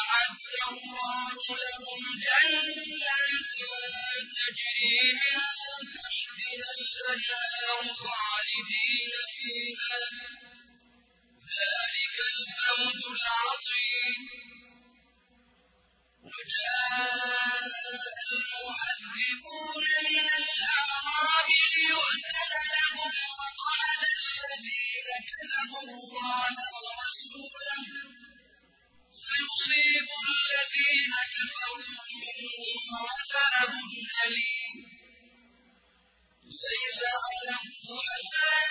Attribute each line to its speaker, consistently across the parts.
Speaker 1: أعد الله لهم جنات تجري من تحتها الأنهار خالدين فيها ذلك الفوز العظيم وجاء المعذبون من الأعراب ليؤذن لهم وقال الذين كذبوا الله الذين كفروا منهم عذاب أليم ليس على الضعفاء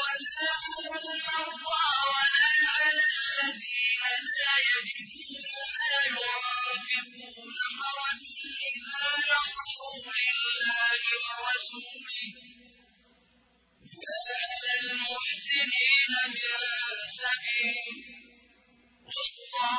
Speaker 1: والمرضى ولا على الذين لا يجدون ما ينفقون حرج إذا نصحوا لله ورسوله. على المحسنين من سبيل